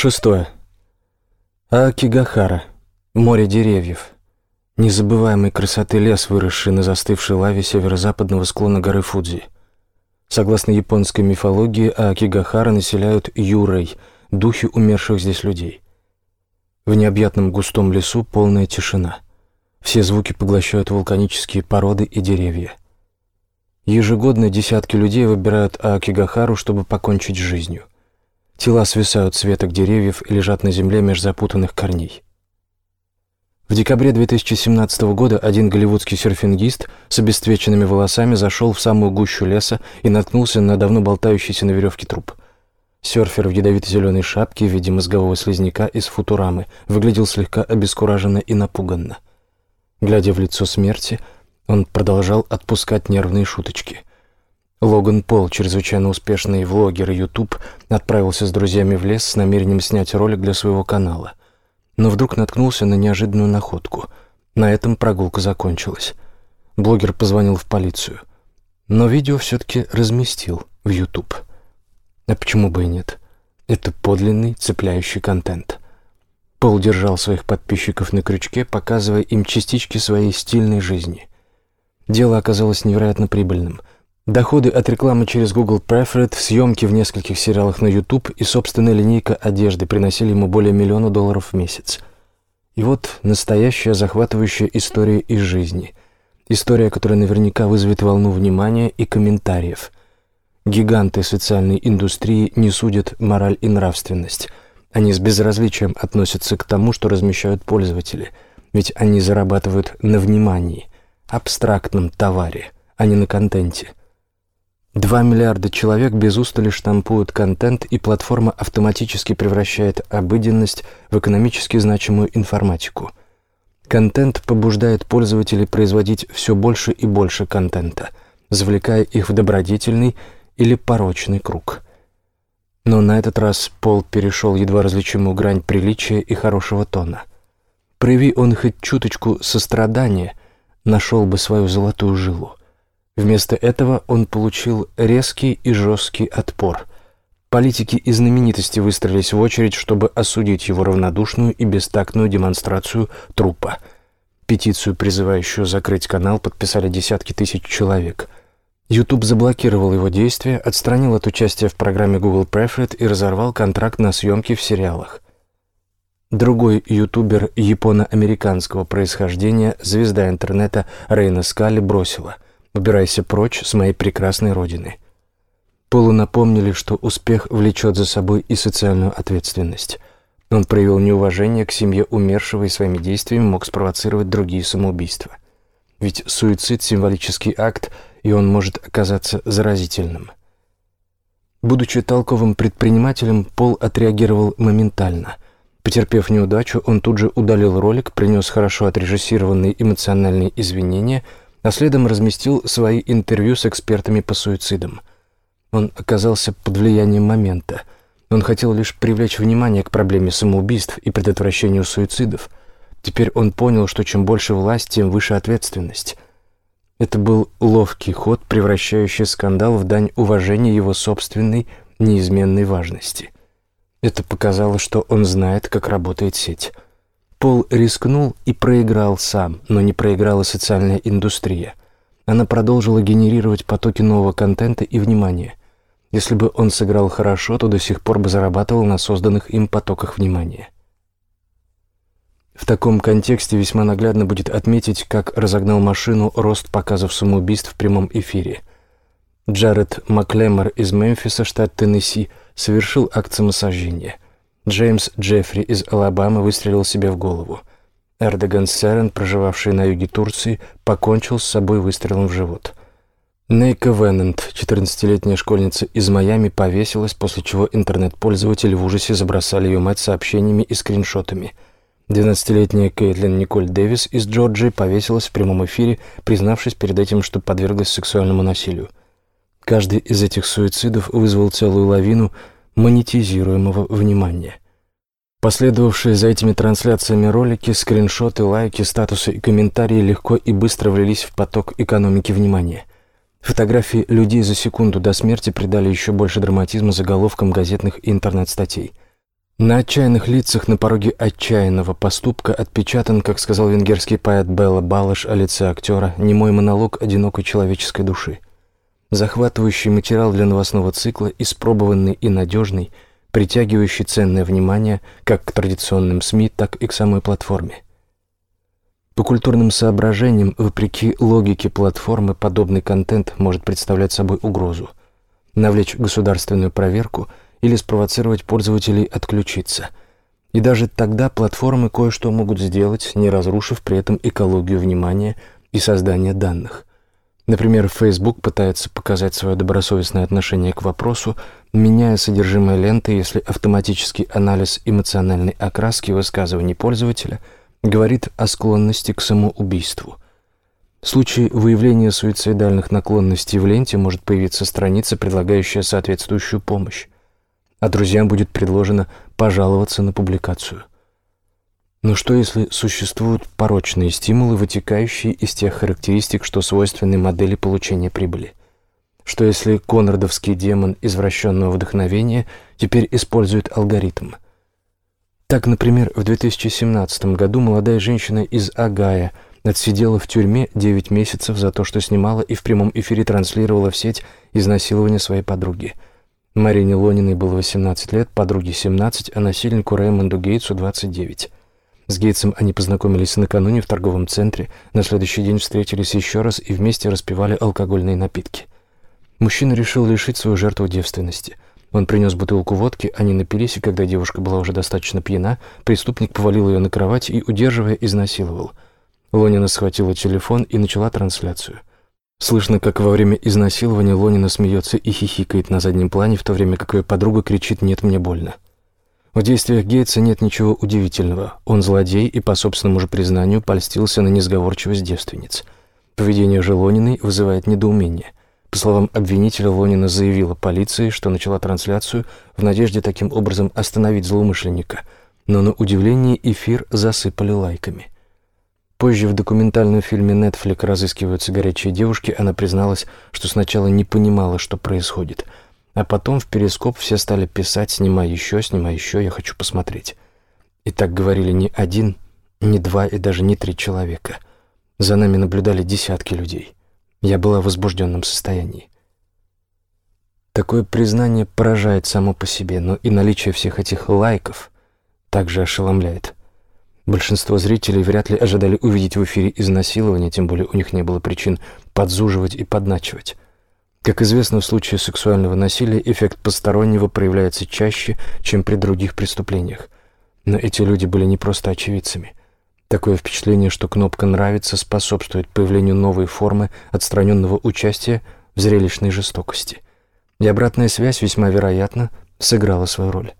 Шестое. Акигахара. Море деревьев. Незабываемой красоты лес, выросший на застывшей лаве северо-западного склона горы Фудзи. Согласно японской мифологии, Акигахара населяют юрой, духи умерших здесь людей. В необъятном густом лесу полная тишина. Все звуки поглощают вулканические породы и деревья. Ежегодно десятки людей выбирают Акигахару, чтобы покончить с жизнью. Тела свисают с веток деревьев и лежат на земле меж запутанных корней. В декабре 2017 года один голливудский серфингист с обесцвеченными волосами зашел в самую гущу леса и наткнулся на давно болтающийся на веревке труп. Серфер в ядовито-зеленой шапке в виде мозгового слизняка из футурамы выглядел слегка обескураженно и напуганно. Глядя в лицо смерти, он продолжал отпускать нервные шуточки. Логан Пол, чрезвычайно успешный влогер YouTube, отправился с друзьями в лес с намерением снять ролик для своего канала. Но вдруг наткнулся на неожиданную находку. На этом прогулка закончилась. Блогер позвонил в полицию. Но видео все-таки разместил в YouTube. А почему бы и нет? Это подлинный, цепляющий контент. Пол держал своих подписчиков на крючке, показывая им частички своей стильной жизни. Дело оказалось невероятно прибыльным – Доходы от рекламы через Google Preferred, съемки в нескольких сериалах на YouTube и собственная линейка одежды приносили ему более миллиона долларов в месяц. И вот настоящая захватывающая история из жизни. История, которая наверняка вызовет волну внимания и комментариев. Гиганты социальной индустрии не судят мораль и нравственность. Они с безразличием относятся к тому, что размещают пользователи, ведь они зарабатывают на внимании, абстрактном товаре, а не на контенте. Два миллиарда человек без устали штампуют контент, и платформа автоматически превращает обыденность в экономически значимую информатику. Контент побуждает пользователей производить все больше и больше контента, завлекая их в добродетельный или порочный круг. Но на этот раз Пол перешел едва различимую грань приличия и хорошего тона. Прояви он хоть чуточку сострадания, нашел бы свою золотую жилу. Вместо этого он получил резкий и жесткий отпор. Политики и знаменитости выстроились в очередь, чтобы осудить его равнодушную и бестактную демонстрацию трупа. Петицию, призывающую закрыть канал, подписали десятки тысяч человек. YouTube заблокировал его действия, отстранил от участия в программе Google Preferred и разорвал контракт на съемки в сериалах. Другой ютубер японо-американского происхождения, звезда интернета Рейна Скали бросила – Убирайся прочь с моей прекрасной родины. Полу напомнили, что успех влечет за собой и социальную ответственность. Он проявил неуважение к семье умершего и своими действиями мог спровоцировать другие самоубийства. Ведь суицид – символический акт, и он может оказаться заразительным. Будучи толковым предпринимателем, Пол отреагировал моментально. Потерпев неудачу, он тут же удалил ролик, принес хорошо отрежиссированные эмоциональные извинения – а следом разместил свои интервью с экспертами по суицидам. Он оказался под влиянием момента. Он хотел лишь привлечь внимание к проблеме самоубийств и предотвращению суицидов. Теперь он понял, что чем больше власть, тем выше ответственность. Это был ловкий ход, превращающий скандал в дань уважения его собственной неизменной важности. Это показало, что он знает, как работает сеть. Пол рискнул и проиграл сам, но не проиграла социальная индустрия. Она продолжила генерировать потоки нового контента и внимания. Если бы он сыграл хорошо, то до сих пор бы зарабатывал на созданных им потоках внимания. В таком контексте весьма наглядно будет отметить, как разогнал машину рост показов самоубийств в прямом эфире. Джаред Маклемор из Мемфиса, штат Теннесси, совершил акт самосожжения – Джеймс Джеффри из Алабамы выстрелил себе в голову. Эрдоган Серен, проживавший на юге Турции, покончил с собой выстрелом в живот. Нейка Веннант, 14-летняя школьница из Майами, повесилась, после чего интернет-пользователи в ужасе забросали ее мать сообщениями и скриншотами. 12-летняя Кейтлин Николь Дэвис из Джорджии повесилась в прямом эфире, признавшись перед этим, что подверглась сексуальному насилию. Каждый из этих суицидов вызвал целую лавину – монетизируемого внимания. Последовавшие за этими трансляциями ролики, скриншоты, лайки, статусы и комментарии легко и быстро влились в поток экономики внимания. Фотографии людей за секунду до смерти придали еще больше драматизма заголовкам газетных и интернет-статей. На отчаянных лицах на пороге отчаянного поступка отпечатан, как сказал венгерский поэт Белла Балыш о лице актера, немой монолог одинокой человеческой души. Захватывающий материал для новостного цикла, испробованный и надежный, притягивающий ценное внимание как к традиционным СМИ, так и к самой платформе. По культурным соображениям, вопреки логике платформы, подобный контент может представлять собой угрозу. Навлечь государственную проверку – или спровоцировать пользователей отключиться. И даже тогда платформы кое-что могут сделать, не разрушив при этом экологию внимания и создание данных. Например, Facebook пытается показать свое добросовестное отношение к вопросу, меняя содержимое ленты, если автоматический анализ эмоциональной окраски высказываний пользователя говорит о склонности к самоубийству. В случае выявления суицидальных наклонностей в ленте может появиться страница, предлагающая соответствующую помощь а друзьям будет предложено пожаловаться на публикацию. Но что если существуют порочные стимулы, вытекающие из тех характеристик, что свойственны модели получения прибыли? Что если конрадовский демон извращенного вдохновения теперь использует алгоритм? Так, например, в 2017 году молодая женщина из Агая отсидела в тюрьме 9 месяцев за то, что снимала и в прямом эфире транслировала в сеть изнасилование своей подруги – Марине Лониной было 18 лет, подруге 17, а насильнику Рэймонду Гейтсу 29. С Гейтсом они познакомились накануне в торговом центре, на следующий день встретились еще раз и вместе распивали алкогольные напитки. Мужчина решил лишить свою жертву девственности. Он принес бутылку водки, они напились, и когда девушка была уже достаточно пьяна, преступник повалил ее на кровать и, удерживая, изнасиловал. Лонина схватила телефон и начала трансляцию. Слышно, как во время изнасилования Лонина смеется и хихикает на заднем плане, в то время как ее подруга кричит «нет, мне больно». В действиях Гейтса нет ничего удивительного. Он злодей и, по собственному же признанию, польстился на несговорчивость девственниц. Поведение же Лониной вызывает недоумение. По словам обвинителя, Лонина заявила полиции, что начала трансляцию в надежде таким образом остановить злоумышленника. Но на удивление эфир засыпали лайками – Позже в документальном фильме Netflix «Разыскиваются горячие девушки» она призналась, что сначала не понимала, что происходит. А потом в перископ все стали писать «Снимай еще, снимай еще, я хочу посмотреть». И так говорили не один, не два и даже не три человека. За нами наблюдали десятки людей. Я была в возбужденном состоянии. Такое признание поражает само по себе, но и наличие всех этих лайков также ошеломляет. Большинство зрителей вряд ли ожидали увидеть в эфире изнасилование, тем более у них не было причин подзуживать и подначивать. Как известно, в случае сексуального насилия эффект постороннего проявляется чаще, чем при других преступлениях. Но эти люди были не просто очевидцами. Такое впечатление, что кнопка «нравится» способствует появлению новой формы отстраненного участия в зрелищной жестокости. И обратная связь, весьма вероятно, сыграла свою роль.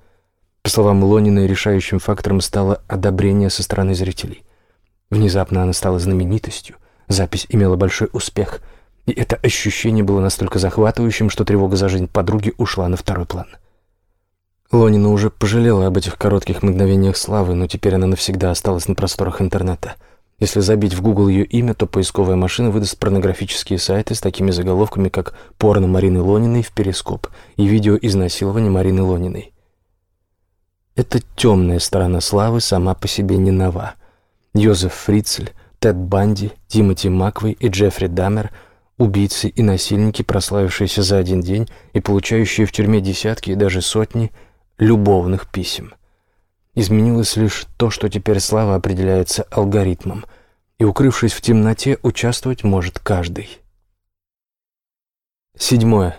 По словам Лонина, решающим фактором стало одобрение со стороны зрителей. Внезапно она стала знаменитостью, запись имела большой успех, и это ощущение было настолько захватывающим, что тревога за жизнь подруги ушла на второй план. Лонина уже пожалела об этих коротких мгновениях славы, но теперь она навсегда осталась на просторах интернета. Если забить в Google ее имя, то поисковая машина выдаст порнографические сайты с такими заголовками, как «Порно Марины Лониной в перископ» и «Видео изнасилования Марины Лониной». Эта темная сторона славы сама по себе не нова. Йозеф Фрицель, Тед Банди, Тимоти Маквей и Джеффри Даммер – убийцы и насильники, прославившиеся за один день и получающие в тюрьме десятки и даже сотни любовных писем. Изменилось лишь то, что теперь слава определяется алгоритмом, и, укрывшись в темноте, участвовать может каждый. Седьмое.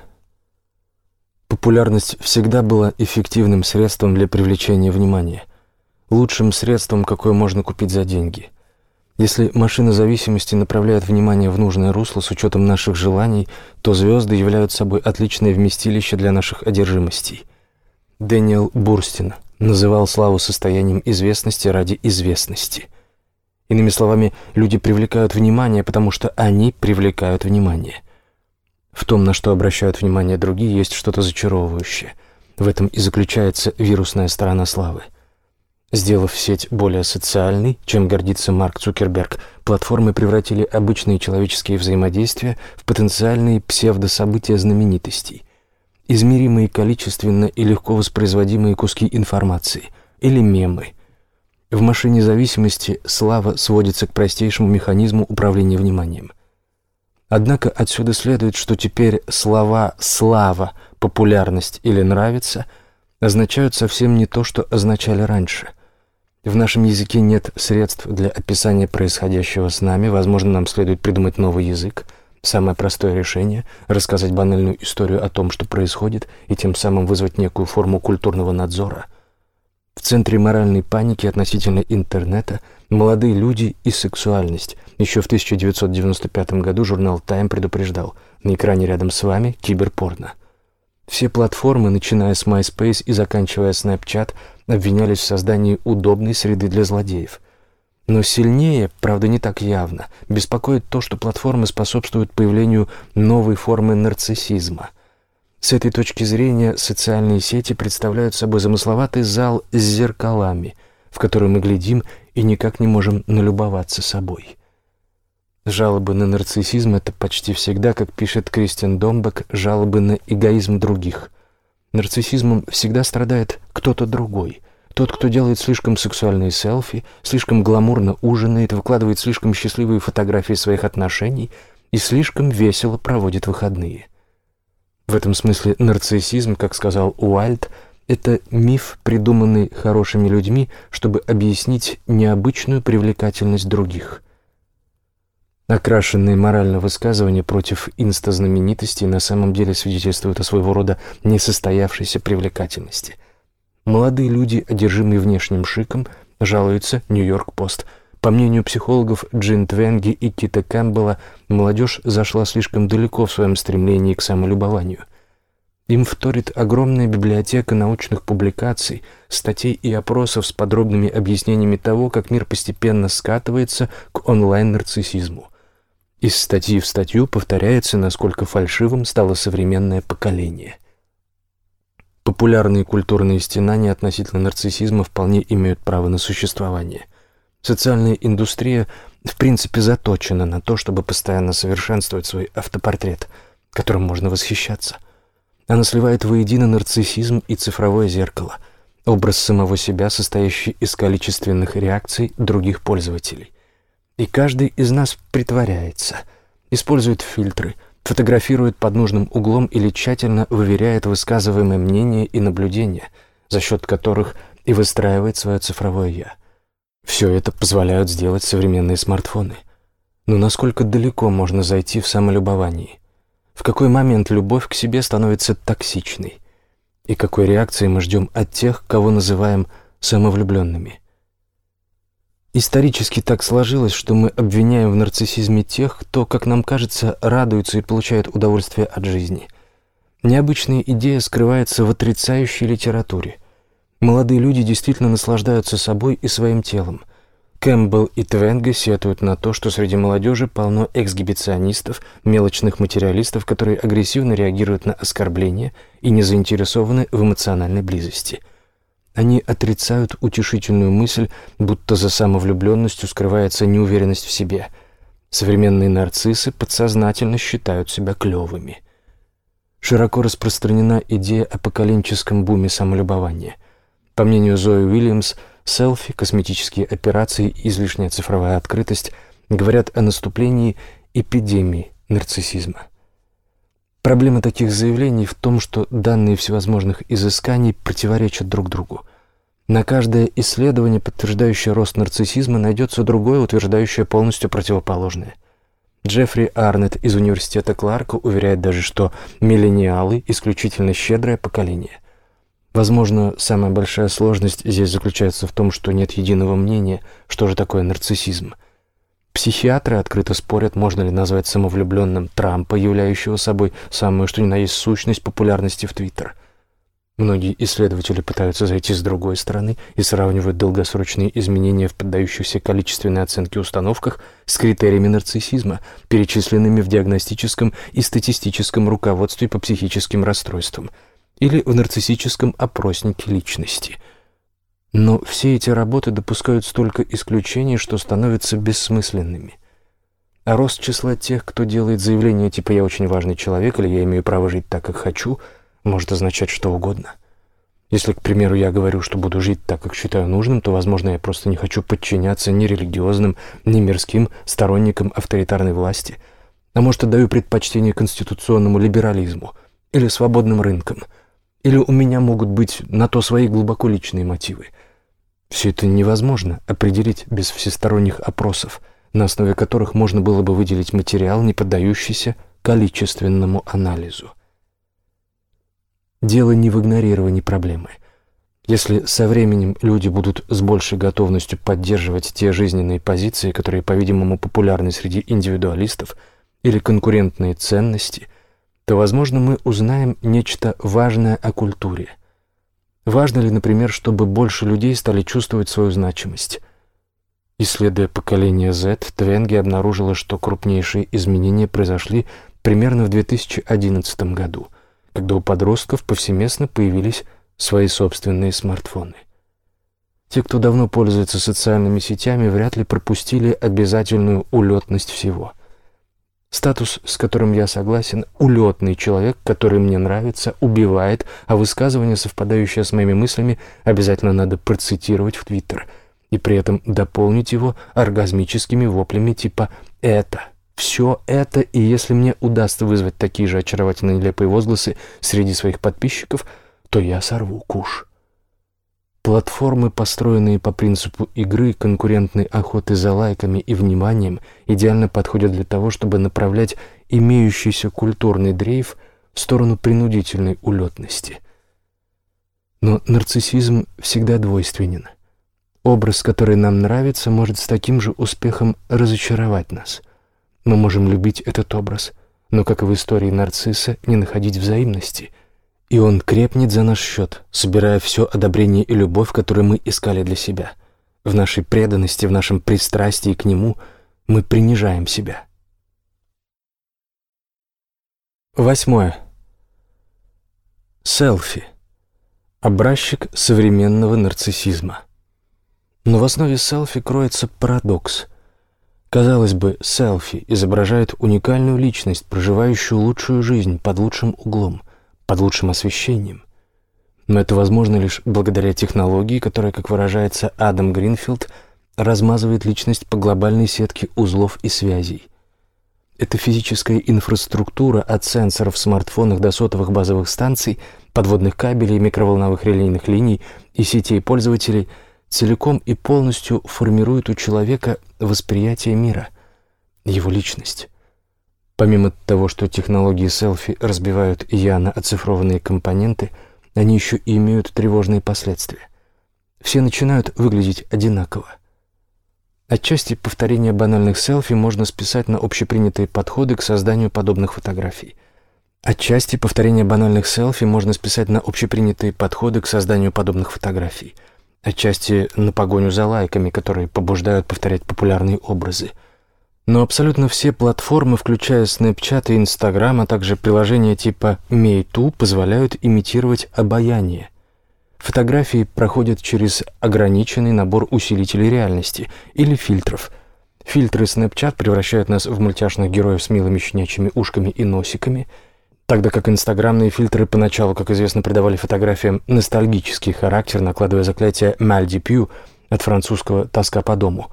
Популярность всегда была эффективным средством для привлечения внимания, лучшим средством, какое можно купить за деньги. Если машина зависимости направляет внимание в нужное русло с учетом наших желаний, то звезды являются собой отличное вместилище для наших одержимостей. Дэниел Бурстин называл славу состоянием известности ради известности. Иными словами, люди привлекают внимание, потому что они привлекают внимание – в том, на что обращают внимание другие, есть что-то зачаровывающее. В этом и заключается вирусная сторона славы. Сделав сеть более социальной, чем гордится Марк Цукерберг, платформы превратили обычные человеческие взаимодействия в потенциальные псевдособытия знаменитостей. Измеримые количественно и легко воспроизводимые куски информации – или мемы. В машине зависимости слава сводится к простейшему механизму управления вниманием. Однако отсюда следует, что теперь слова «слава», «популярность» или «нравится» означают совсем не то, что означали раньше. В нашем языке нет средств для описания происходящего с нами, возможно, нам следует придумать новый язык. Самое простое решение – рассказать банальную историю о том, что происходит, и тем самым вызвать некую форму культурного надзора – в центре моральной паники относительно интернета молодые люди и сексуальность. Еще в 1995 году журнал Time предупреждал, на экране рядом с вами киберпорно. Все платформы, начиная с MySpace и заканчивая Snapchat, обвинялись в создании удобной среды для злодеев. Но сильнее, правда не так явно, беспокоит то, что платформы способствуют появлению новой формы нарциссизма – с этой точки зрения социальные сети представляют собой замысловатый зал с зеркалами, в который мы глядим и никак не можем налюбоваться собой. Жалобы на нарциссизм — это почти всегда, как пишет Кристиан Домбек, жалобы на эгоизм других. Нарциссизмом всегда страдает кто-то другой. Тот, кто делает слишком сексуальные селфи, слишком гламурно ужинает, выкладывает слишком счастливые фотографии своих отношений и слишком весело проводит выходные — в этом смысле нарциссизм, как сказал Уальд, это миф, придуманный хорошими людьми, чтобы объяснить необычную привлекательность других. Окрашенные морально высказывания против инстазнаменитостей на самом деле свидетельствуют о своего рода несостоявшейся привлекательности. Молодые люди, одержимые внешним шиком, жалуются «Нью-Йорк-Пост», по мнению психологов Джин Твенги и Кита Кэмпбелла, молодежь зашла слишком далеко в своем стремлении к самолюбованию. Им вторит огромная библиотека научных публикаций, статей и опросов с подробными объяснениями того, как мир постепенно скатывается к онлайн-нарциссизму. Из статьи в статью повторяется, насколько фальшивым стало современное поколение. Популярные культурные стенания относительно нарциссизма вполне имеют право на существование – Социальная индустрия в принципе заточена на то, чтобы постоянно совершенствовать свой автопортрет, которым можно восхищаться. Она сливает воедино нарциссизм и цифровое зеркало, образ самого себя, состоящий из количественных реакций других пользователей. И каждый из нас притворяется, использует фильтры, фотографирует под нужным углом или тщательно выверяет высказываемое мнение и наблюдения, за счет которых и выстраивает свое цифровое «я». Все это позволяют сделать современные смартфоны. Но насколько далеко можно зайти в самолюбовании? В какой момент любовь к себе становится токсичной? И какой реакции мы ждем от тех, кого называем самовлюбленными? Исторически так сложилось, что мы обвиняем в нарциссизме тех, кто, как нам кажется, радуется и получает удовольствие от жизни. Необычная идея скрывается в отрицающей литературе – Молодые люди действительно наслаждаются собой и своим телом. Кэмпбелл и Твенге сетуют на то, что среди молодежи полно эксгибиционистов, мелочных материалистов, которые агрессивно реагируют на оскорбления и не заинтересованы в эмоциональной близости. Они отрицают утешительную мысль, будто за самовлюбленностью скрывается неуверенность в себе. Современные нарциссы подсознательно считают себя клевыми. Широко распространена идея о поколенческом буме самолюбования – по мнению Зои Уильямс, селфи, косметические операции и излишняя цифровая открытость говорят о наступлении эпидемии нарциссизма. Проблема таких заявлений в том, что данные всевозможных изысканий противоречат друг другу. На каждое исследование, подтверждающее рост нарциссизма, найдется другое, утверждающее полностью противоположное. Джеффри Арнетт из университета Кларка уверяет даже, что миллениалы – исключительно щедрое поколение – Возможно, самая большая сложность здесь заключается в том, что нет единого мнения, что же такое нарциссизм. Психиатры открыто спорят, можно ли назвать самовлюбленным Трампа, являющего собой самую что ни на есть сущность популярности в Твиттер. Многие исследователи пытаются зайти с другой стороны и сравнивают долгосрочные изменения в поддающихся количественной оценке установках с критериями нарциссизма, перечисленными в диагностическом и статистическом руководстве по психическим расстройствам – или в нарциссическом опроснике личности. Но все эти работы допускают столько исключений, что становятся бессмысленными. А рост числа тех, кто делает заявление типа «я очень важный человек» или «я имею право жить так, как хочу», может означать что угодно. Если, к примеру, я говорю, что буду жить так, как считаю нужным, то, возможно, я просто не хочу подчиняться ни религиозным, ни мирским сторонникам авторитарной власти, а может, отдаю предпочтение конституционному либерализму или свободным рынкам, или у меня могут быть на то свои глубоко личные мотивы. Все это невозможно определить без всесторонних опросов, на основе которых можно было бы выделить материал, не поддающийся количественному анализу. Дело не в игнорировании проблемы. Если со временем люди будут с большей готовностью поддерживать те жизненные позиции, которые, по-видимому, популярны среди индивидуалистов, или конкурентные ценности, то, возможно, мы узнаем нечто важное о культуре. Важно ли, например, чтобы больше людей стали чувствовать свою значимость? Исследуя поколение Z, Твенги обнаружила, что крупнейшие изменения произошли примерно в 2011 году – когда у подростков повсеместно появились свои собственные смартфоны. Те, кто давно пользуется социальными сетями, вряд ли пропустили обязательную улетность всего. Статус, с которым я согласен, улетный человек, который мне нравится, убивает, а высказывание, совпадающее с моими мыслями, обязательно надо процитировать в Твиттер и при этом дополнить его оргазмическими воплями типа «это», все это, и если мне удастся вызвать такие же очаровательно нелепые возгласы среди своих подписчиков, то я сорву куш. Платформы, построенные по принципу игры, конкурентной охоты за лайками и вниманием, идеально подходят для того, чтобы направлять имеющийся культурный дрейф в сторону принудительной улетности. Но нарциссизм всегда двойственен. Образ, который нам нравится, может с таким же успехом разочаровать нас – мы можем любить этот образ, но, как и в истории нарцисса, не находить взаимности. И он крепнет за наш счет, собирая все одобрение и любовь, которые мы искали для себя. В нашей преданности, в нашем пристрастии к нему мы принижаем себя. Восьмое. Селфи. Образчик современного нарциссизма. Но в основе селфи кроется парадокс – Казалось бы, селфи изображает уникальную личность, проживающую лучшую жизнь под лучшим углом, под лучшим освещением. Но это возможно лишь благодаря технологии, которая, как выражается Адам Гринфилд, размазывает личность по глобальной сетке узлов и связей. Эта физическая инфраструктура от сенсоров в смартфонах до сотовых базовых станций, подводных кабелей, микроволновых релейных линий и сетей пользователей – целиком и полностью формирует у человека восприятие мира, его личность. Помимо того, что технологии селфи разбивают «я» на оцифрованные компоненты, они еще и имеют тревожные последствия. Все начинают выглядеть одинаково. Отчасти повторение банальных селфи можно списать на общепринятые подходы к созданию подобных фотографий. Отчасти повторение банальных селфи можно списать на общепринятые подходы к созданию подобных фотографий – отчасти на погоню за лайками, которые побуждают повторять популярные образы. Но абсолютно все платформы, включая Snapchat и Instagram, а также приложения типа Meitu, позволяют имитировать обаяние. Фотографии проходят через ограниченный набор усилителей реальности или фильтров. Фильтры Snapchat превращают нас в мультяшных героев с милыми щенячьими ушками и носиками – Тогда как инстаграмные фильтры поначалу, как известно, придавали фотографиям ностальгический характер, накладывая заклятие «mal от французского «тоска по дому».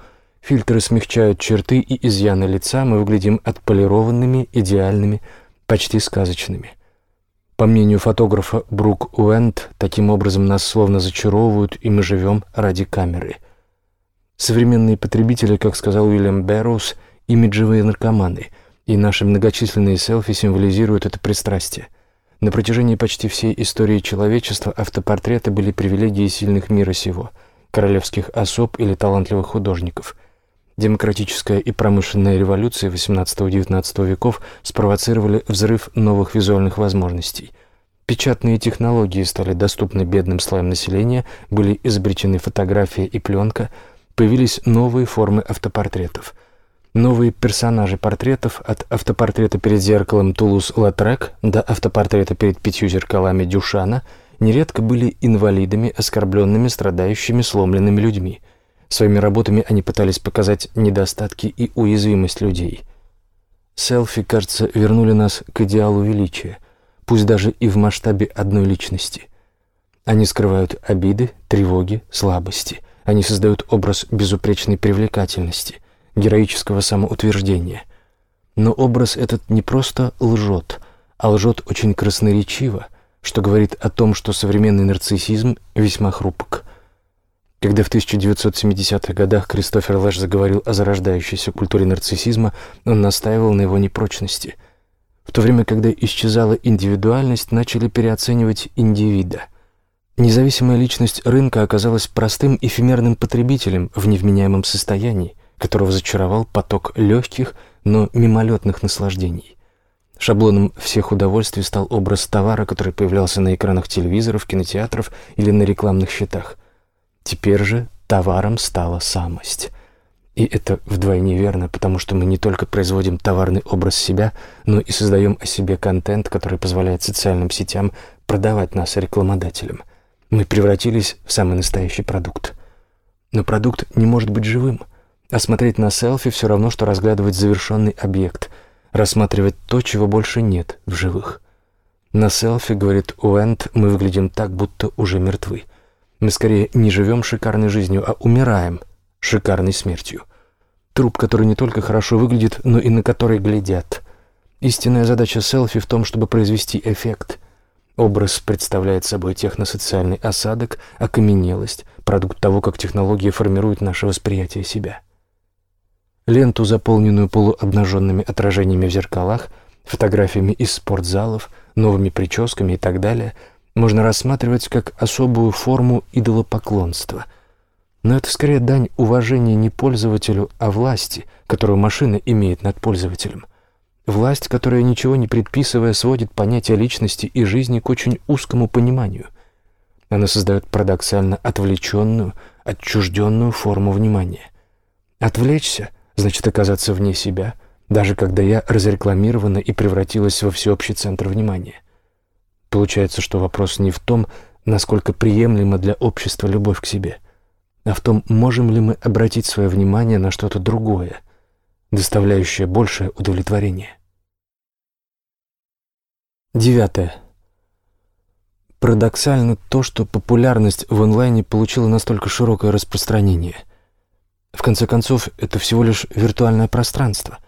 Фильтры смягчают черты и изъяны лица, мы выглядим отполированными, идеальными, почти сказочными. По мнению фотографа Брук Уэнд, таким образом нас словно зачаровывают, и мы живем ради камеры. Современные потребители, как сказал Уильям Берроуз, имиджевые наркоманы – и наши многочисленные селфи символизируют это пристрастие. На протяжении почти всей истории человечества автопортреты были привилегией сильных мира сего, королевских особ или талантливых художников. Демократическая и промышленная революции XVIII-XIX веков спровоцировали взрыв новых визуальных возможностей. Печатные технологии стали доступны бедным слоям населения, были изобретены фотография и пленка, появились новые формы автопортретов – Новые персонажи портретов от автопортрета перед зеркалом Тулус-Латрек до автопортрета перед пятью зеркалами Дюшана нередко были инвалидами, оскорбленными, страдающими, сломленными людьми. Своими работами они пытались показать недостатки и уязвимость людей. Селфи, кажется, вернули нас к идеалу величия, пусть даже и в масштабе одной личности. Они скрывают обиды, тревоги, слабости. Они создают образ безупречной привлекательности, героического самоутверждения. Но образ этот не просто лжет, а лжет очень красноречиво, что говорит о том, что современный нарциссизм весьма хрупок. Когда в 1970-х годах Кристофер Лэш заговорил о зарождающейся культуре нарциссизма, он настаивал на его непрочности. В то время, когда исчезала индивидуальность, начали переоценивать индивида – Независимая личность рынка оказалась простым эфемерным потребителем в невменяемом состоянии, которого зачаровал поток легких, но мимолетных наслаждений. Шаблоном всех удовольствий стал образ товара, который появлялся на экранах телевизоров, кинотеатров или на рекламных счетах. Теперь же товаром стала самость. И это вдвойне верно, потому что мы не только производим товарный образ себя, но и создаем о себе контент, который позволяет социальным сетям продавать нас рекламодателям – мы превратились в самый настоящий продукт. Но продукт не может быть живым. А смотреть на селфи все равно, что разглядывать завершенный объект, рассматривать то, чего больше нет в живых. На селфи, говорит Уэнд, мы выглядим так, будто уже мертвы. Мы скорее не живем шикарной жизнью, а умираем шикарной смертью. Труп, который не только хорошо выглядит, но и на который глядят. Истинная задача селфи в том, чтобы произвести эффект – Образ представляет собой техносоциальный осадок, окаменелость, продукт того, как технологии формируют наше восприятие себя. Ленту, заполненную полуобнаженными отражениями в зеркалах, фотографиями из спортзалов, новыми прическами и так далее, можно рассматривать как особую форму идолопоклонства. Но это скорее дань уважения не пользователю, а власти, которую машина имеет над пользователем – Власть, которая, ничего не предписывая, сводит понятие личности и жизни к очень узкому пониманию. Она создает парадоксально отвлеченную, отчужденную форму внимания. Отвлечься значит оказаться вне себя, даже когда я разрекламирована и превратилась во всеобщий центр внимания. Получается, что вопрос не в том, насколько приемлема для общества любовь к себе, а в том, можем ли мы обратить свое внимание на что-то другое, доставляющее большее удовлетворение. Девятое. Парадоксально то, что популярность в онлайне получила настолько широкое распространение. В конце концов, это всего лишь виртуальное пространство.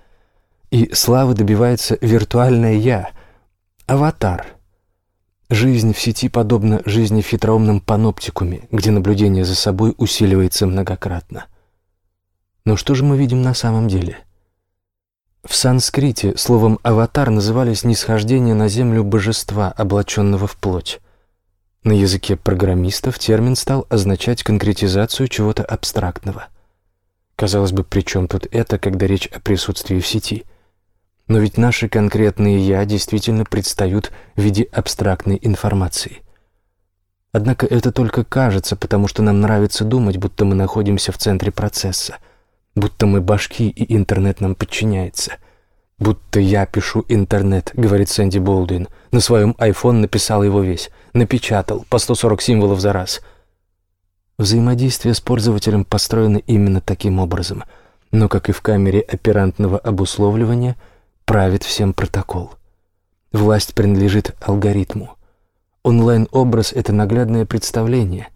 И славы добивается виртуальное «я», аватар. Жизнь в сети подобна жизни в хитроумном паноптикуме, где наблюдение за собой усиливается многократно. Но что же мы видим на самом деле – в санскрите словом «аватар» назывались нисхождение на землю божества, облаченного в плоть. На языке программистов термин стал означать конкретизацию чего-то абстрактного. Казалось бы, при чем тут это, когда речь о присутствии в сети? Но ведь наши конкретные «я» действительно предстают в виде абстрактной информации. Однако это только кажется, потому что нам нравится думать, будто мы находимся в центре процесса — будто мы башки и интернет нам подчиняется. Будто я пишу интернет, говорит Сэнди Болдуин. На своем iPhone написал его весь, напечатал по 140 символов за раз. Взаимодействие с пользователем построено именно таким образом, но, как и в камере оперантного обусловливания, правит всем протокол. Власть принадлежит алгоритму. Онлайн-образ — это наглядное представление,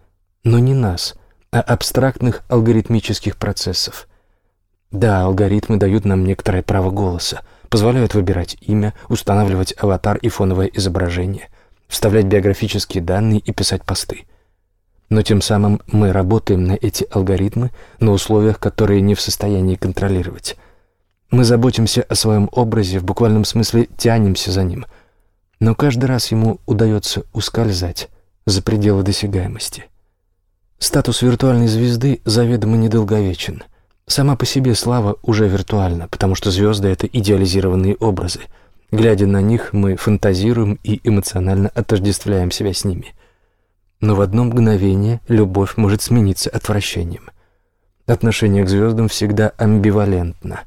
но не нас, а абстрактных алгоритмических процессов — да, алгоритмы дают нам некоторое право голоса, позволяют выбирать имя, устанавливать аватар и фоновое изображение, вставлять биографические данные и писать посты. Но тем самым мы работаем на эти алгоритмы на условиях, которые не в состоянии контролировать. Мы заботимся о своем образе, в буквальном смысле тянемся за ним, но каждый раз ему удается ускользать за пределы досягаемости. Статус виртуальной звезды заведомо недолговечен – Сама по себе слава уже виртуальна, потому что звезды — это идеализированные образы. Глядя на них, мы фантазируем и эмоционально отождествляем себя с ними. Но в одно мгновение любовь может смениться отвращением. Отношение к звездам всегда амбивалентно.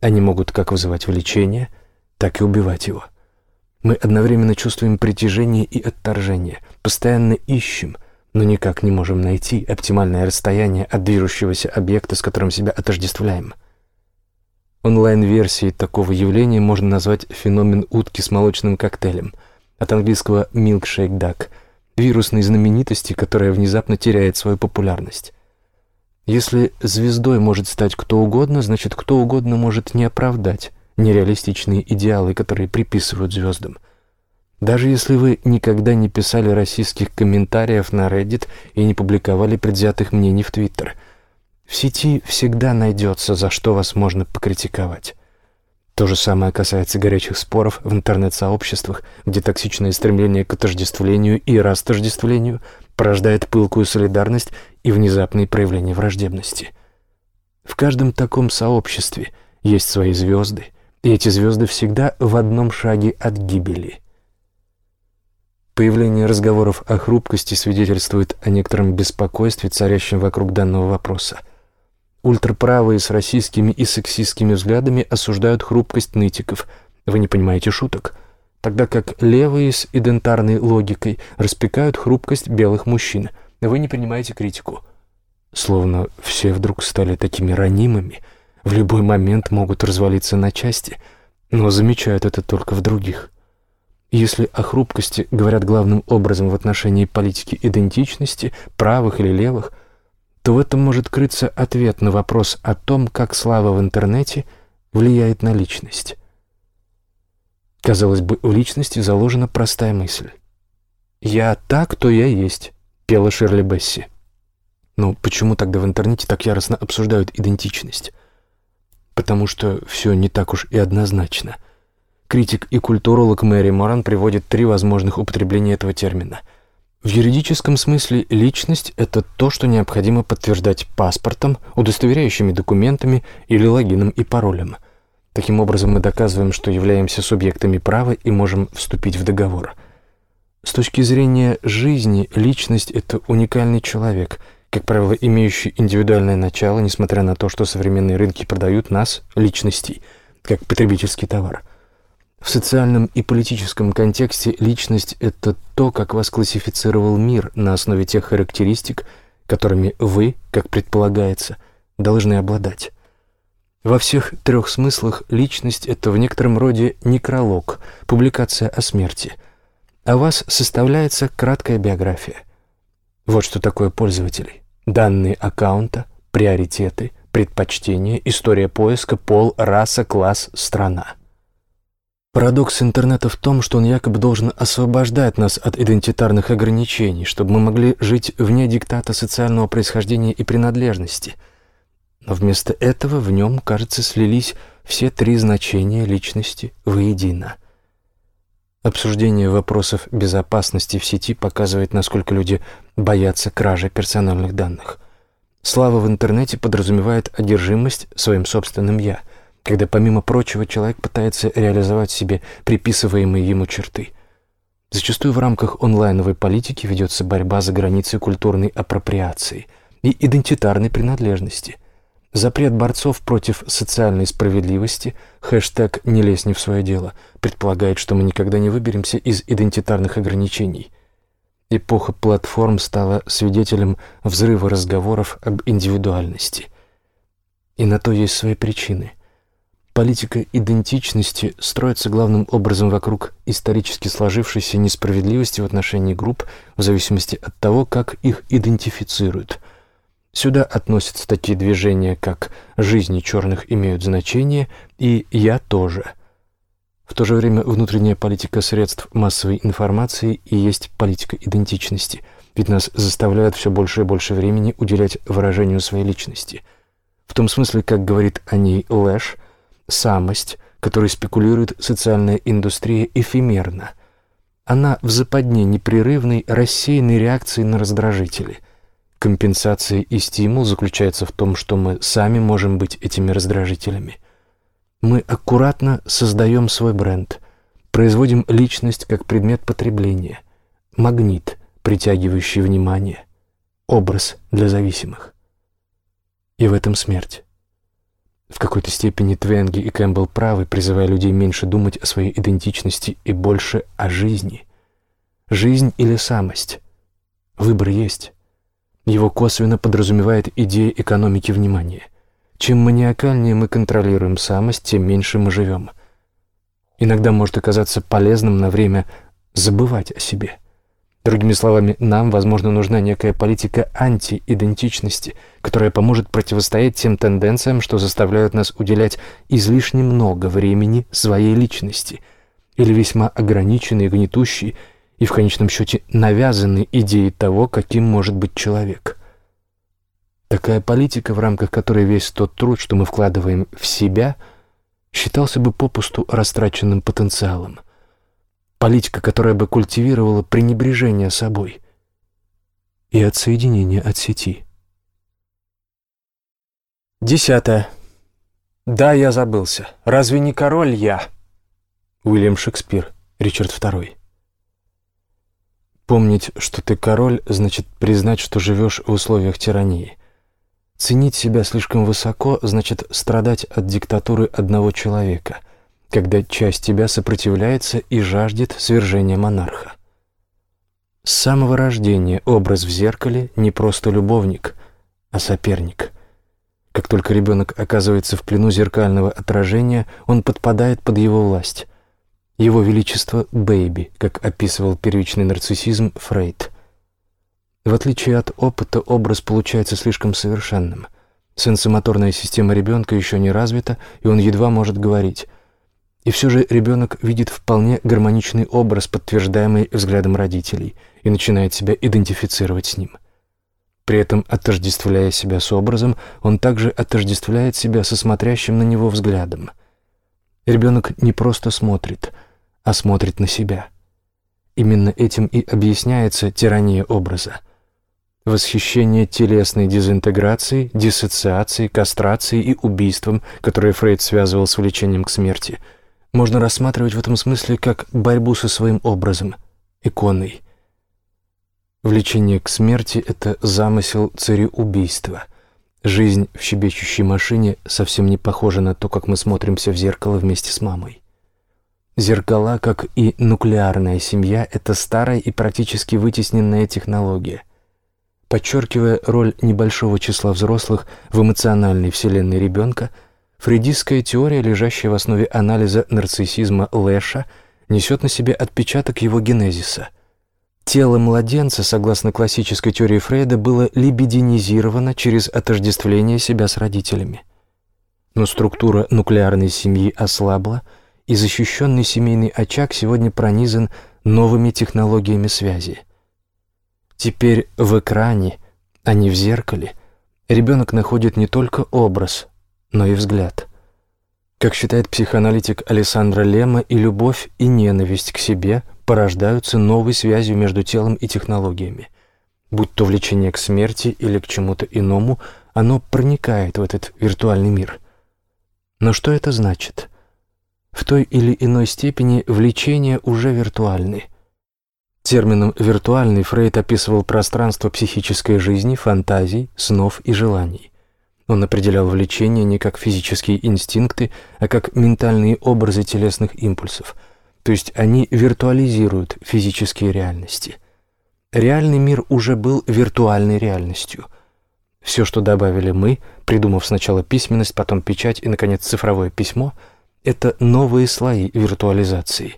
Они могут как вызывать влечение, так и убивать его. Мы одновременно чувствуем притяжение и отторжение, постоянно ищем — но никак не можем найти оптимальное расстояние от движущегося объекта, с которым себя отождествляем. Онлайн-версией такого явления можно назвать феномен утки с молочным коктейлем, от английского «milkshake duck», вирусной знаменитости, которая внезапно теряет свою популярность. Если звездой может стать кто угодно, значит, кто угодно может не оправдать нереалистичные идеалы, которые приписывают звездам. Даже если вы никогда не писали российских комментариев на Reddit и не публиковали предвзятых мнений в Twitter, в сети всегда найдется, за что вас можно покритиковать. То же самое касается горячих споров в интернет-сообществах, где токсичное стремление к отождествлению и растождествлению порождает пылкую солидарность и внезапные проявления враждебности. В каждом таком сообществе есть свои звезды, и эти звезды всегда в одном шаге от гибели. Появление разговоров о хрупкости свидетельствует о некотором беспокойстве, царящем вокруг данного вопроса. Ультраправые с российскими и сексистскими взглядами осуждают хрупкость нытиков. Вы не понимаете шуток. Тогда как левые с идентарной логикой распекают хрупкость белых мужчин. Вы не принимаете критику. Словно все вдруг стали такими ранимыми, в любой момент могут развалиться на части, но замечают это только в других. Если о хрупкости говорят главным образом в отношении политики идентичности, правых или левых, то в этом может крыться ответ на вопрос о том, как слава в интернете влияет на личность. Казалось бы, в личности заложена простая мысль. «Я так, кто я есть», — пела Ширли Бесси. Но почему тогда в интернете так яростно обсуждают идентичность? Потому что все не так уж и однозначно. Критик и культуролог Мэри Моран приводит три возможных употребления этого термина — в юридическом смысле личность – это то, что необходимо подтверждать паспортом, удостоверяющими документами или логином и паролем. Таким образом, мы доказываем, что являемся субъектами права и можем вступить в договор. С точки зрения жизни, личность – это уникальный человек, как правило, имеющий индивидуальное начало, несмотря на то, что современные рынки продают нас, личностей, как потребительский товар – в социальном и политическом контексте личность — это то, как вас классифицировал мир на основе тех характеристик, которыми вы, как предполагается, должны обладать. Во всех трех смыслах личность — это в некотором роде некролог, публикация о смерти. А вас составляется краткая биография. Вот что такое пользователей. Данные аккаунта, приоритеты, предпочтения, история поиска, пол, раса, класс, страна. Парадокс интернета в том, что он якобы должен освобождать нас от идентитарных ограничений, чтобы мы могли жить вне диктата социального происхождения и принадлежности. Но вместо этого в нем, кажется, слились все три значения личности воедино. Обсуждение вопросов безопасности в сети показывает, насколько люди боятся кражи персональных данных. Слава в интернете подразумевает одержимость своим собственным «я», когда, помимо прочего, человек пытается реализовать себе приписываемые ему черты. Зачастую в рамках онлайновой политики ведется борьба за границей культурной апроприации и идентитарной принадлежности. Запрет борцов против социальной справедливости, хэштег «не лезь не в свое дело», предполагает, что мы никогда не выберемся из идентитарных ограничений. Эпоха платформ стала свидетелем взрыва разговоров об индивидуальности. И на то есть свои причины – Политика идентичности строится главным образом вокруг исторически сложившейся несправедливости в отношении групп в зависимости от того, как их идентифицируют. Сюда относятся такие движения, как «жизни черных имеют значение» и «я тоже». В то же время внутренняя политика средств массовой информации и есть политика идентичности, ведь нас заставляют все больше и больше времени уделять выражению своей личности. В том смысле, как говорит о ней Лэш – самость, которой спекулирует социальная индустрия, эфемерна. Она в западне непрерывной, рассеянной реакции на раздражители. Компенсация и стимул заключается в том, что мы сами можем быть этими раздражителями. Мы аккуратно создаем свой бренд, производим личность как предмет потребления, магнит, притягивающий внимание, образ для зависимых. И в этом смерть. В какой-то степени Твенги и Кэмпбелл правы, призывая людей меньше думать о своей идентичности и больше о жизни. Жизнь или самость? Выбор есть. Его косвенно подразумевает идея экономики внимания. Чем маниакальнее мы контролируем самость, тем меньше мы живем. Иногда может оказаться полезным на время забывать о себе. Другими словами, нам, возможно, нужна некая политика антиидентичности, которая поможет противостоять тем тенденциям, что заставляют нас уделять излишне много времени своей личности или весьма ограниченной, гнетущей и, в конечном счете, навязанной идеей того, каким может быть человек. Такая политика, в рамках которой весь тот труд, что мы вкладываем в себя, считался бы попусту растраченным потенциалом – Политика, которая бы культивировала пренебрежение собой и отсоединение от сети. Десятое. Да, я забылся. Разве не король я? Уильям Шекспир, Ричард II. Помнить, что ты король, значит признать, что живешь в условиях тирании. Ценить себя слишком высоко, значит страдать от диктатуры одного человека — когда часть тебя сопротивляется и жаждет свержения монарха. С самого рождения образ в зеркале не просто любовник, а соперник. Как только ребенок оказывается в плену зеркального отражения, он подпадает под его власть. Его величество — бэйби, как описывал первичный нарциссизм Фрейд. В отличие от опыта, образ получается слишком совершенным. Сенсомоторная система ребенка еще не развита, и он едва может говорить — и все же ребенок видит вполне гармоничный образ, подтверждаемый взглядом родителей, и начинает себя идентифицировать с ним. При этом, отождествляя себя с образом, он также отождествляет себя со смотрящим на него взглядом. Ребенок не просто смотрит, а смотрит на себя. Именно этим и объясняется тирания образа. Восхищение телесной дезинтеграцией, диссоциацией, кастрацией и убийством, которое Фрейд связывал с влечением к смерти – можно рассматривать в этом смысле как борьбу со своим образом, иконой. Влечение к смерти — это замысел цареубийства. Жизнь в щебечущей машине совсем не похожа на то, как мы смотримся в зеркало вместе с мамой. Зеркала, как и нуклеарная семья, это старая и практически вытесненная технология. Подчеркивая роль небольшого числа взрослых в эмоциональной вселенной ребенка — Фрейдистская теория, лежащая в основе анализа нарциссизма Лэша, несет на себе отпечаток его генезиса. Тело младенца, согласно классической теории Фрейда, было либидинизировано через отождествление себя с родителями. Но структура нуклеарной семьи ослабла, и защищенный семейный очаг сегодня пронизан новыми технологиями связи. Теперь в экране, а не в зеркале, ребенок находит не только образ, но и взгляд. Как считает психоаналитик Александра Лема, и любовь, и ненависть к себе порождаются новой связью между телом и технологиями. Будь то влечение к смерти или к чему-то иному, оно проникает в этот виртуальный мир. Но что это значит? В той или иной степени влечения уже виртуальны. Термином «виртуальный» Фрейд описывал пространство психической жизни, фантазий, снов и желаний. Он определял влечения не как физические инстинкты, а как ментальные образы телесных импульсов. То есть они виртуализируют физические реальности. Реальный мир уже был виртуальной реальностью. Все, что добавили мы, придумав сначала письменность, потом печать и, наконец, цифровое письмо, это новые слои виртуализации.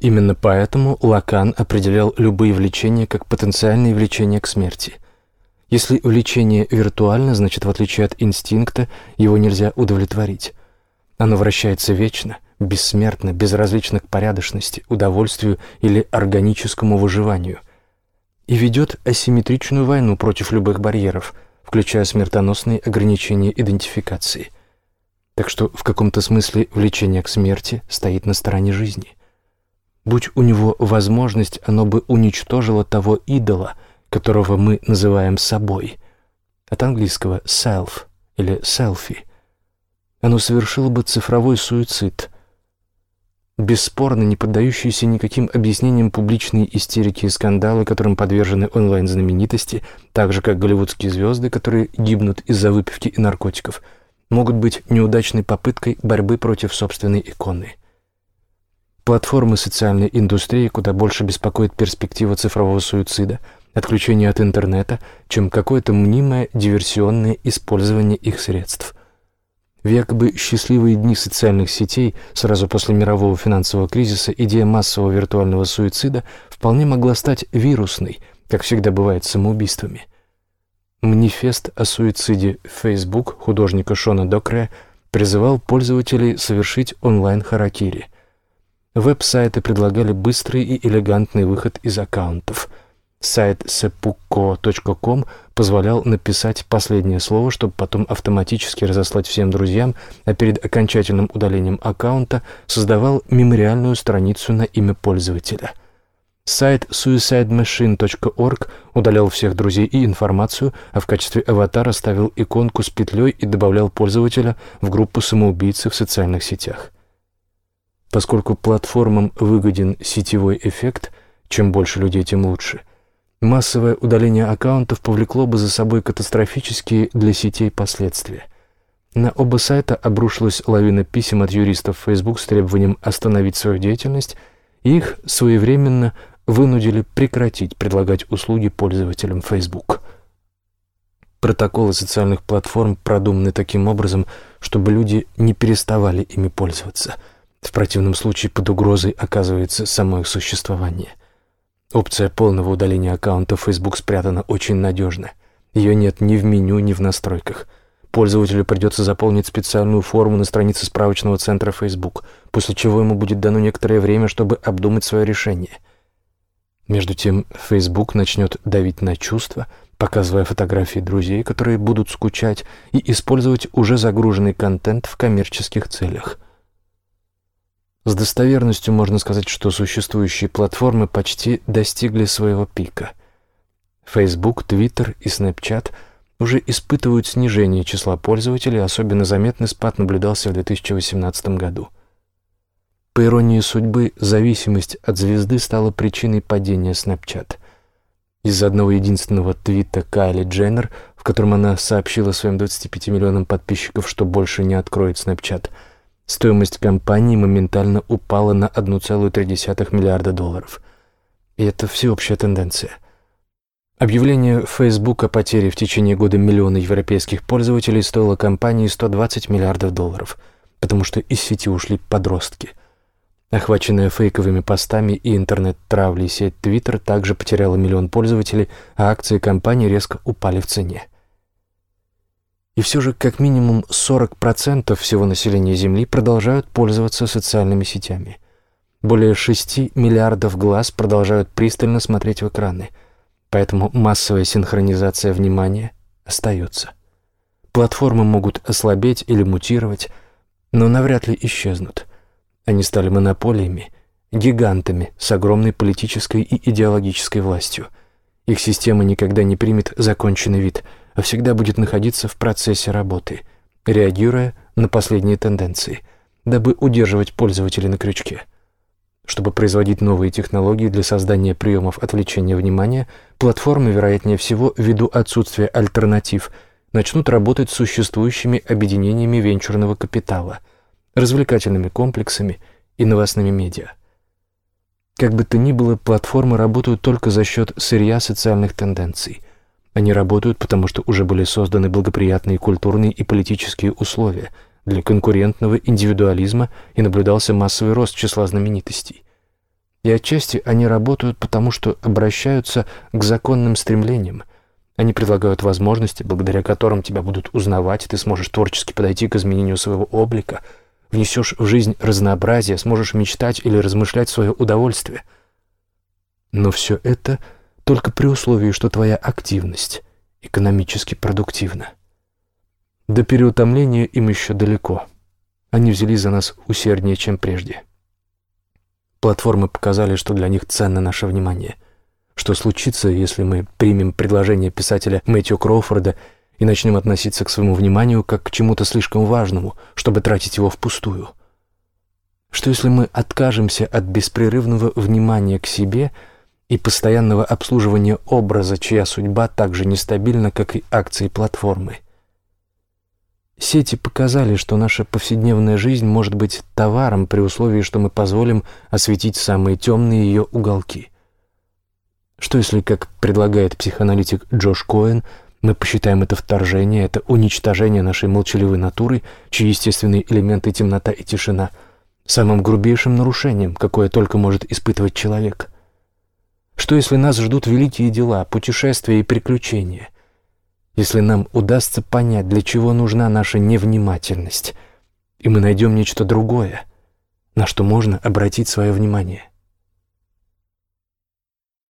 Именно поэтому Лакан определял любые влечения как потенциальные влечения к смерти – если влечение виртуально, значит, в отличие от инстинкта, его нельзя удовлетворить. Оно вращается вечно, бессмертно, безразлично к порядочности, удовольствию или органическому выживанию. И ведет асимметричную войну против любых барьеров, включая смертоносные ограничения идентификации. Так что в каком-то смысле влечение к смерти стоит на стороне жизни. Будь у него возможность, оно бы уничтожило того идола – которого мы называем собой, от английского self или selfie. Оно совершило бы цифровой суицид. Бесспорно, не поддающиеся никаким объяснениям публичные истерики и скандалы, которым подвержены онлайн-знаменитости, так же, как голливудские звезды, которые гибнут из-за выпивки и наркотиков, могут быть неудачной попыткой борьбы против собственной иконы. Платформы социальной индустрии куда больше беспокоит перспектива цифрового суицида – отключение от интернета, чем какое-то мнимое диверсионное использование их средств. В якобы счастливые дни социальных сетей, сразу после мирового финансового кризиса, идея массового виртуального суицида вполне могла стать вирусной, как всегда бывает с самоубийствами. Манифест о суициде Facebook художника Шона Докре призывал пользователей совершить онлайн-харакири. Веб-сайты предлагали быстрый и элегантный выход из аккаунтов – Сайт seppuku.com позволял написать последнее слово, чтобы потом автоматически разослать всем друзьям, а перед окончательным удалением аккаунта создавал мемориальную страницу на имя пользователя. Сайт suicidemachine.org удалял всех друзей и информацию, а в качестве аватара ставил иконку с петлей и добавлял пользователя в группу самоубийцы в социальных сетях. Поскольку платформам выгоден сетевой эффект, чем больше людей, тем лучше – Массовое удаление аккаунтов повлекло бы за собой катастрофические для сетей последствия. На оба сайта обрушилась лавина писем от юристов Facebook с требованием остановить свою деятельность, и их своевременно вынудили прекратить предлагать услуги пользователям Facebook. Протоколы социальных платформ продуманы таким образом, чтобы люди не переставали ими пользоваться. В противном случае под угрозой оказывается само их существование – Опция полного удаления аккаунта Facebook спрятана очень надежно. Ее нет ни в меню, ни в настройках. Пользователю придется заполнить специальную форму на странице справочного центра Facebook, после чего ему будет дано некоторое время, чтобы обдумать свое решение. Между тем, Facebook начнет давить на чувства, показывая фотографии друзей, которые будут скучать, и использовать уже загруженный контент в коммерческих целях. С достоверностью можно сказать, что существующие платформы почти достигли своего пика. Facebook, Twitter и Snapchat уже испытывают снижение числа пользователей, особенно заметный спад наблюдался в 2018 году. По иронии судьбы, зависимость от звезды стала причиной падения Snapchat. Из-за одного единственного твита Кайли Дженнер, в котором она сообщила своим 25 миллионам подписчиков, что больше не откроет Snapchat – Стоимость компании моментально упала на 1,3 миллиарда долларов. И это всеобщая тенденция. Объявление Facebook о потере в течение года миллиона европейских пользователей стоило компании 120 миллиардов долларов, потому что из сети ушли подростки. Охваченная фейковыми постами и интернет-травлей сеть Twitter также потеряла миллион пользователей, а акции компании резко упали в цене. И все же как минимум 40% всего населения Земли продолжают пользоваться социальными сетями. Более 6 миллиардов глаз продолжают пристально смотреть в экраны, поэтому массовая синхронизация внимания остается. Платформы могут ослабеть или мутировать, но навряд ли исчезнут. Они стали монополиями, гигантами с огромной политической и идеологической властью. Их система никогда не примет законченный вид – а всегда будет находиться в процессе работы, реагируя на последние тенденции, дабы удерживать пользователя на крючке. Чтобы производить новые технологии для создания приемов отвлечения внимания, платформы, вероятнее всего, ввиду отсутствия альтернатив, начнут работать с существующими объединениями венчурного капитала, развлекательными комплексами и новостными медиа. Как бы то ни было, платформы работают только за счет сырья социальных тенденций – они работают, потому что уже были созданы благоприятные культурные и политические условия для конкурентного индивидуализма и наблюдался массовый рост числа знаменитостей. И отчасти они работают, потому что обращаются к законным стремлениям. Они предлагают возможности, благодаря которым тебя будут узнавать, и ты сможешь творчески подойти к изменению своего облика, внесешь в жизнь разнообразие, сможешь мечтать или размышлять свое удовольствие. Но все это — только при условии, что твоя активность экономически продуктивна. До переутомления им еще далеко. Они взялись за нас усерднее, чем прежде. Платформы показали, что для них ценно наше внимание. Что случится, если мы примем предложение писателя Мэтью Кроуфорда и начнем относиться к своему вниманию как к чему-то слишком важному, чтобы тратить его впустую? Что если мы откажемся от беспрерывного внимания к себе – и постоянного обслуживания образа, чья судьба так же нестабильна, как и акции платформы. Сети показали, что наша повседневная жизнь может быть товаром при условии, что мы позволим осветить самые темные ее уголки. Что если, как предлагает психоаналитик Джош Коэн, Мы посчитаем это вторжение, это уничтожение нашей молчаливой натуры, чьи естественные элементы темнота и тишина, самым грубейшим нарушением, какое только может испытывать человек. Что если нас ждут великие дела, путешествия и приключения? Если нам удастся понять, для чего нужна наша невнимательность, и мы найдем нечто другое, на что можно обратить свое внимание –